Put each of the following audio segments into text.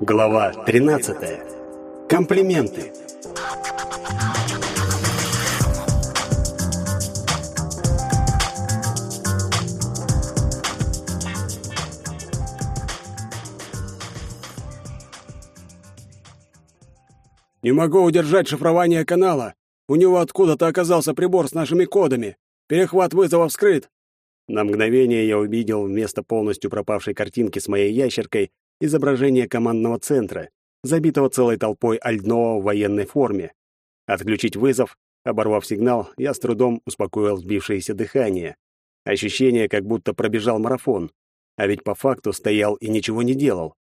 Глава 13. Комплименты. Не могу удержать шифрование канала. У него откуда-то оказался прибор с нашими кодами. Перехват вызова вскрыт. На мгновение я увидел вместо полностью пропавшей картинки с моей ящеркой изображение командного центра, забитого целой толпой альдного в военной форме. Отключить вызов, оборвав сигнал, я с трудом успокоил сбившееся дыхание. Ощущение, как будто пробежал марафон. А ведь по факту стоял и ничего не делал.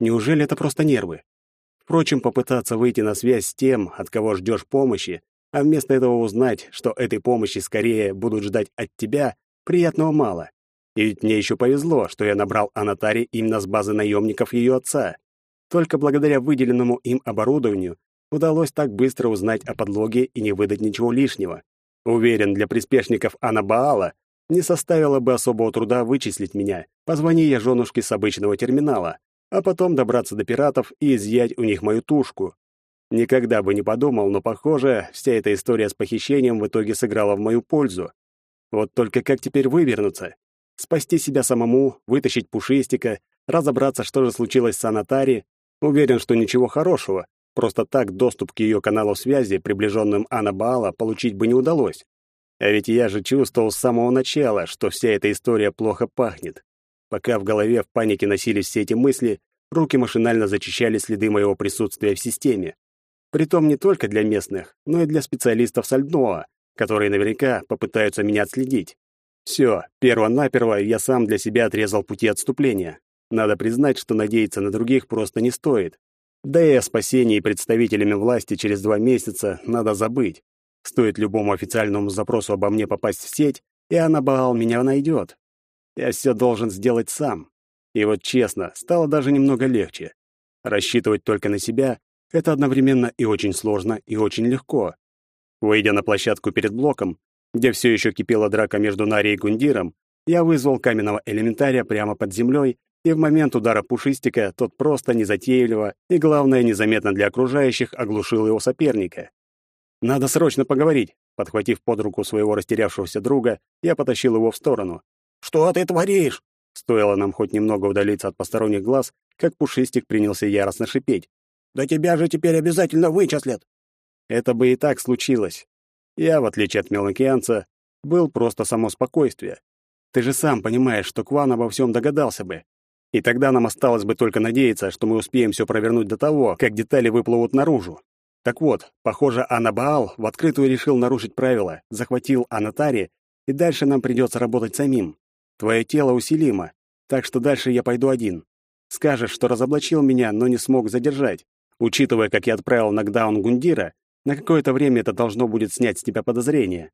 Неужели это просто нервы? Впрочем, попытаться выйти на связь с тем, от кого ждешь помощи, а вместо этого узнать, что этой помощи скорее будут ждать от тебя, приятного мало. И ведь мне еще повезло, что я набрал Анатари именно с базы наемников ее отца. Только благодаря выделенному им оборудованию удалось так быстро узнать о подлоге и не выдать ничего лишнего. Уверен, для приспешников Анабаала не составило бы особого труда вычислить меня, позвони я женушке с обычного терминала а потом добраться до пиратов и изъять у них мою тушку. Никогда бы не подумал, но, похоже, вся эта история с похищением в итоге сыграла в мою пользу. Вот только как теперь вывернуться? Спасти себя самому, вытащить пушистика, разобраться, что же случилось с Анатари. Уверен, что ничего хорошего. Просто так доступ к ее каналу связи, приближенным Анна Баала, получить бы не удалось. А ведь я же чувствовал с самого начала, что вся эта история плохо пахнет. Пока в голове в панике носились все эти мысли, руки машинально зачищали следы моего присутствия в системе. Притом не только для местных, но и для специалистов Сальдноа, которые наверняка попытаются меня отследить. Все, перво-наперво я сам для себя отрезал пути отступления. Надо признать, что надеяться на других просто не стоит. Да и о спасении представителями власти через два месяца надо забыть. Стоит любому официальному запросу обо мне попасть в сеть, и Анабаал меня найдет. Я все должен сделать сам. И вот честно, стало даже немного легче. Рассчитывать только на себя — это одновременно и очень сложно, и очень легко. Выйдя на площадку перед блоком, где все еще кипела драка между Нарией и Гундиром, я вызвал каменного элементария прямо под землей, и в момент удара пушистика тот просто незатейливо и, главное, незаметно для окружающих оглушил его соперника. «Надо срочно поговорить!» Подхватив под руку своего растерявшегося друга, я потащил его в сторону. «Что ты творишь?» Стоило нам хоть немного удалиться от посторонних глаз, как Пушистик принялся яростно шипеть. «Да тебя же теперь обязательно вычислят!» Это бы и так случилось. Я, в отличие от мелокеанца, был просто само спокойствие. Ты же сам понимаешь, что Кван обо всем догадался бы. И тогда нам осталось бы только надеяться, что мы успеем все провернуть до того, как детали выплывут наружу. Так вот, похоже, Анабаал в открытую решил нарушить правила, захватил Анатари, и дальше нам придется работать самим. Твое тело усилимо, так что дальше я пойду один. Скажешь, что разоблачил меня, но не смог задержать. Учитывая, как я отправил нокдаун Гундира, на какое-то время это должно будет снять с тебя подозрения.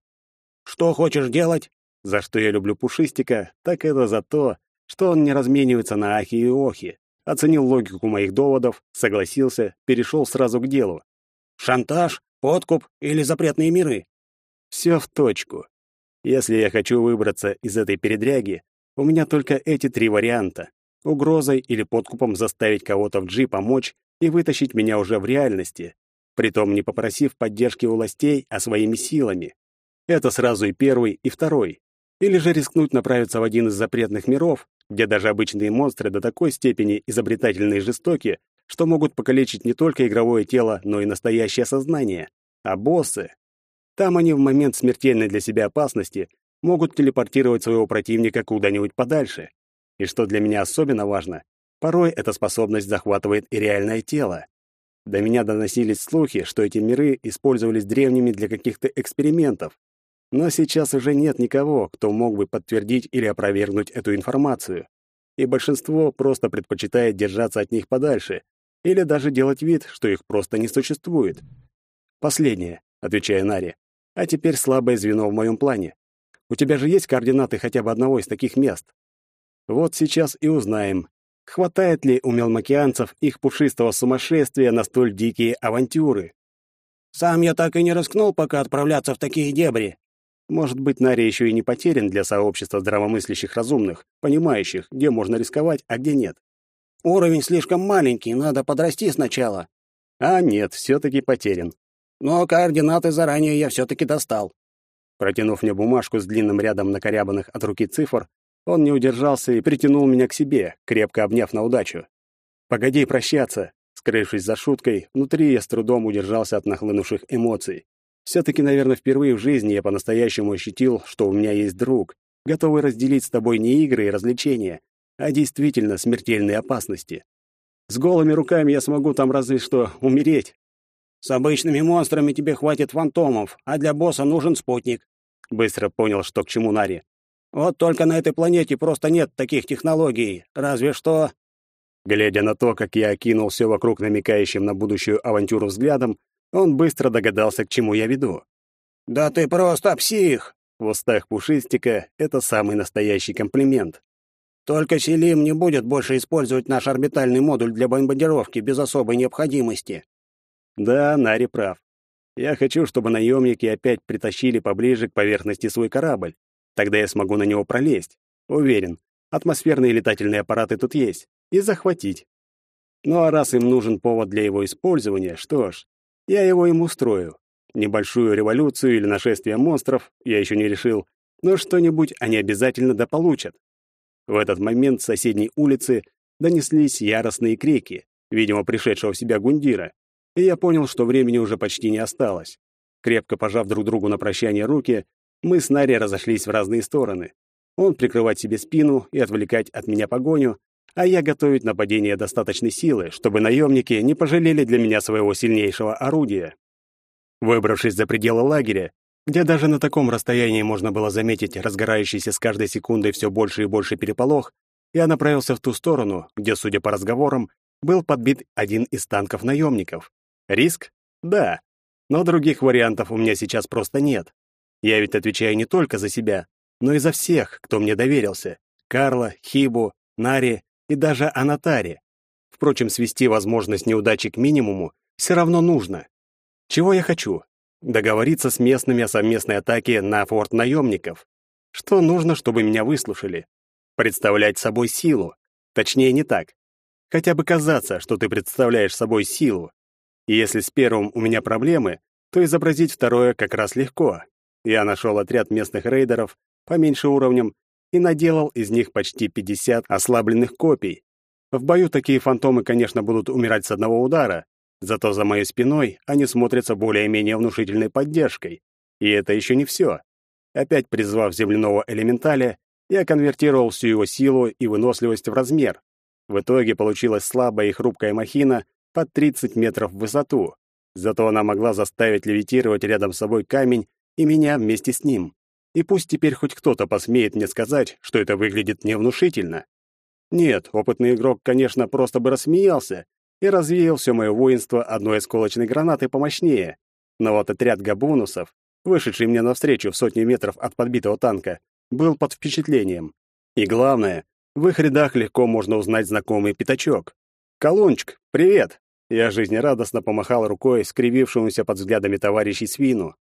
Что хочешь делать? За что я люблю Пушистика, так это за то, что он не разменивается на ахи и охи. Оценил логику моих доводов, согласился, перешел сразу к делу. Шантаж, подкуп или запретные миры? Все в точку. Если я хочу выбраться из этой передряги, у меня только эти три варианта. Угрозой или подкупом заставить кого-то в G помочь и вытащить меня уже в реальности, притом не попросив поддержки у властей, а своими силами. Это сразу и первый, и второй. Или же рискнуть направиться в один из запретных миров, где даже обычные монстры до такой степени изобретательны и жестоки, что могут покалечить не только игровое тело, но и настоящее сознание. А боссы там они в момент смертельной для себя опасности могут телепортировать своего противника куда-нибудь подальше. И что для меня особенно важно, порой эта способность захватывает и реальное тело. До меня доносились слухи, что эти миры использовались древними для каких-то экспериментов. Но сейчас уже нет никого, кто мог бы подтвердить или опровергнуть эту информацию. И большинство просто предпочитает держаться от них подальше или даже делать вид, что их просто не существует. Последнее, отвечая Наре. А теперь слабое звено в моем плане. У тебя же есть координаты хотя бы одного из таких мест? Вот сейчас и узнаем, хватает ли у мелмокеанцев их пушистого сумасшествия на столь дикие авантюры. Сам я так и не рискнул пока отправляться в такие дебри. Может быть, Нари еще и не потерян для сообщества здравомыслящих разумных, понимающих, где можно рисковать, а где нет. Уровень слишком маленький, надо подрасти сначала. А нет, все-таки потерян. Но координаты заранее я все-таки достал. Протянув мне бумажку с длинным рядом накорябанных от руки цифр, он не удержался и притянул меня к себе, крепко обняв на удачу. «Погоди прощаться!» Скрывшись за шуткой, внутри я с трудом удержался от нахлынувших эмоций. Все-таки, наверное, впервые в жизни я по-настоящему ощутил, что у меня есть друг, готовый разделить с тобой не игры и развлечения, а действительно смертельные опасности. С голыми руками я смогу там разве что умереть. С обычными монстрами тебе хватит фантомов, а для босса нужен спутник. Быстро понял, что к чему Нари. Вот только на этой планете просто нет таких технологий, разве что... Глядя на то, как я окинул все вокруг намекающим на будущую авантюру взглядом, он быстро догадался, к чему я веду. «Да ты просто псих!» В устах Пушистика это самый настоящий комплимент. «Только Селим не будет больше использовать наш орбитальный модуль для бомбардировки без особой необходимости». Да, Нари прав. Я хочу, чтобы наемники опять притащили поближе к поверхности свой корабль. Тогда я смогу на него пролезть. Уверен, атмосферные летательные аппараты тут есть. И захватить. Ну а раз им нужен повод для его использования, что ж, я его им устрою. Небольшую революцию или нашествие монстров, я еще не решил, но что-нибудь они обязательно дополучат. В этот момент с соседней улицы донеслись яростные крики, видимо, пришедшего в себя Гундира, и я понял, что времени уже почти не осталось. Крепко пожав друг другу на прощание руки, мы с Нари разошлись в разные стороны. Он прикрывать себе спину и отвлекать от меня погоню, а я готовить нападение достаточной силы, чтобы наемники не пожалели для меня своего сильнейшего орудия. Выбравшись за пределы лагеря, где даже на таком расстоянии можно было заметить разгорающийся с каждой секундой все больше и больше переполох, я направился в ту сторону, где, судя по разговорам, был подбит один из танков наемников. Риск? Да. Но других вариантов у меня сейчас просто нет. Я ведь отвечаю не только за себя, но и за всех, кто мне доверился. Карла, Хибу, Нари и даже Анатари. Впрочем, свести возможность неудачи к минимуму все равно нужно. Чего я хочу? Договориться с местными о совместной атаке на форт наемников. Что нужно, чтобы меня выслушали? Представлять собой силу. Точнее, не так. Хотя бы казаться, что ты представляешь собой силу. И если с первым у меня проблемы, то изобразить второе как раз легко. Я нашел отряд местных рейдеров, поменьше уровнем, и наделал из них почти 50 ослабленных копий. В бою такие фантомы, конечно, будут умирать с одного удара, зато за моей спиной они смотрятся более-менее внушительной поддержкой. И это еще не все. Опять призвав земляного элементаля, я конвертировал всю его силу и выносливость в размер. В итоге получилась слабая и хрупкая махина, под 30 метров в высоту. Зато она могла заставить левитировать рядом с собой камень и меня вместе с ним. И пусть теперь хоть кто-то посмеет мне сказать, что это выглядит невнушительно. Нет, опытный игрок, конечно, просто бы рассмеялся и развеял все мое воинство одной осколочной гранатой помощнее. Но вот отряд габунусов, вышедший мне навстречу в сотни метров от подбитого танка, был под впечатлением. И главное, в их рядах легко можно узнать знакомый пятачок. «Колунчик, привет!» Я жизнерадостно помахал рукой скривившемуся под взглядами товарищей свину.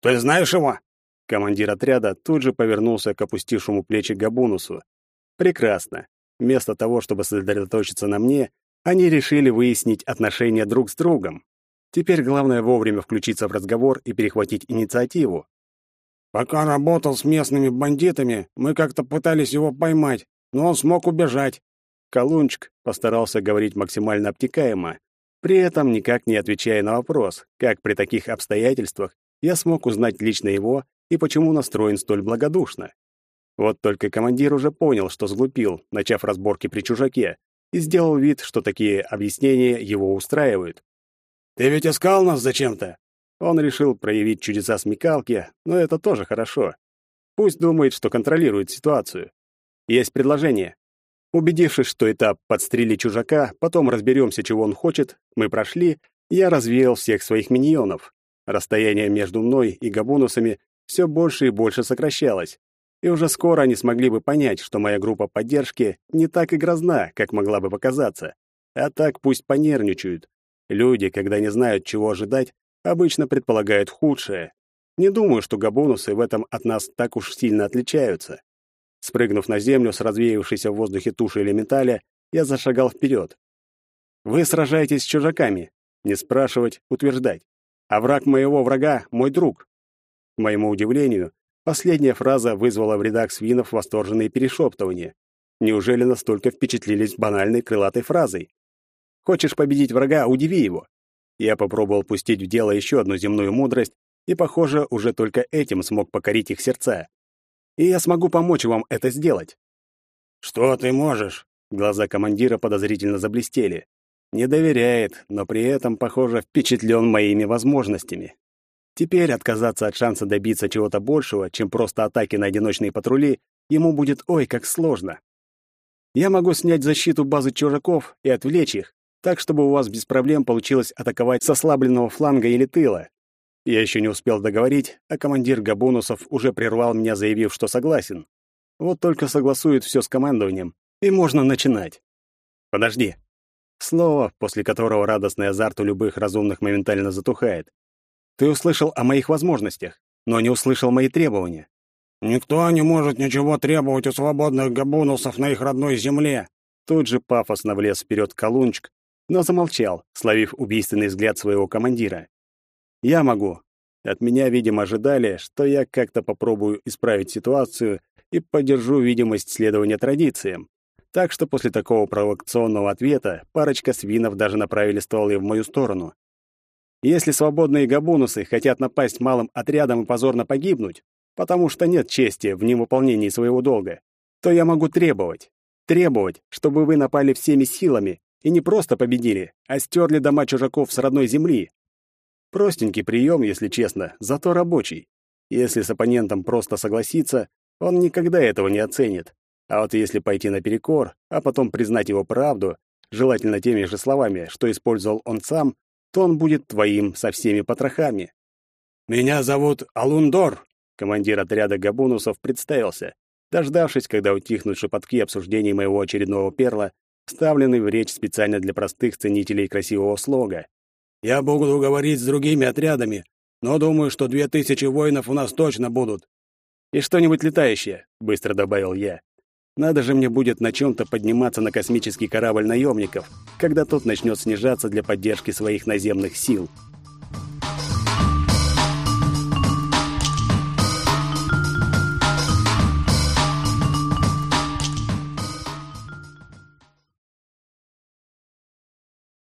«Ты знаешь его?» Командир отряда тут же повернулся к опустившему плечи Габунусу. «Прекрасно. Вместо того, чтобы сосредоточиться на мне, они решили выяснить отношения друг с другом. Теперь главное вовремя включиться в разговор и перехватить инициативу. «Пока работал с местными бандитами, мы как-то пытались его поймать, но он смог убежать». Колунчик постарался говорить максимально обтекаемо, при этом никак не отвечая на вопрос, как при таких обстоятельствах я смог узнать лично его и почему настроен столь благодушно. Вот только командир уже понял, что сглупил, начав разборки при чужаке, и сделал вид, что такие объяснения его устраивают. «Ты ведь искал нас зачем-то?» Он решил проявить чудеса смекалки, но это тоже хорошо. Пусть думает, что контролирует ситуацию. Есть предложение. Убедившись, что этап подстрели чужака, потом разберемся, чего он хочет, мы прошли, я развеял всех своих миньонов. Расстояние между мной и габонусами все больше и больше сокращалось, и уже скоро они смогли бы понять, что моя группа поддержки не так и грозна, как могла бы показаться. А так пусть понервничают. Люди, когда не знают, чего ожидать, обычно предполагают худшее. Не думаю, что габонусы в этом от нас так уж сильно отличаются. Спрыгнув на землю с развеявшейся в воздухе туши элементаля, я зашагал вперед. Вы сражаетесь с чужаками. Не спрашивать, утверждать. А враг моего врага — мой друг. К моему удивлению, последняя фраза вызвала в рядах свинов восторженные перешептывания. Неужели настолько впечатлились банальной крылатой фразой? Хочешь победить врага — удиви его. Я попробовал пустить в дело еще одну земную мудрость, и, похоже, уже только этим смог покорить их сердца. И я смогу помочь вам это сделать. «Что ты можешь?» Глаза командира подозрительно заблестели. Не доверяет, но при этом, похоже, впечатлен моими возможностями. Теперь отказаться от шанса добиться чего-то большего, чем просто атаки на одиночные патрули, ему будет ой как сложно. Я могу снять защиту базы чужаков и отвлечь их, так, чтобы у вас без проблем получилось атаковать с ослабленного фланга или тыла. Я еще не успел договорить, а командир Габунусов уже прервал меня, заявив, что согласен. Вот только согласует все с командованием, и можно начинать. Подожди. Слово, после которого радостный азарт у любых разумных моментально затухает. Ты услышал о моих возможностях, но не услышал мои требования. «Никто не может ничего требовать у свободных габунусов на их родной земле!» Тут же пафосно влез вперед Колунчик, но замолчал, словив убийственный взгляд своего командира. «Я могу». От меня, видимо, ожидали, что я как-то попробую исправить ситуацию и поддержу видимость следования традициям. Так что после такого провокационного ответа парочка свинов даже направили стволы в мою сторону. Если свободные габунусы хотят напасть малым отрядом и позорно погибнуть, потому что нет чести в невыполнении своего долга, то я могу требовать. Требовать, чтобы вы напали всеми силами и не просто победили, а стерли дома чужаков с родной земли. Простенький прием, если честно, зато рабочий. Если с оппонентом просто согласиться, он никогда этого не оценит. А вот если пойти наперекор, а потом признать его правду, желательно теми же словами, что использовал он сам, то он будет твоим со всеми потрохами. «Меня зовут Алундор», Командир отряда габунусов представился, дождавшись, когда утихнут шепотки обсуждений моего очередного перла, вставленный в речь специально для простых ценителей красивого слога. «Я буду говорить с другими отрядами, но думаю, что две тысячи воинов у нас точно будут». «И что-нибудь летающее», — быстро добавил я. «Надо же мне будет на чем-то подниматься на космический корабль наемников, когда тот начнет снижаться для поддержки своих наземных сил».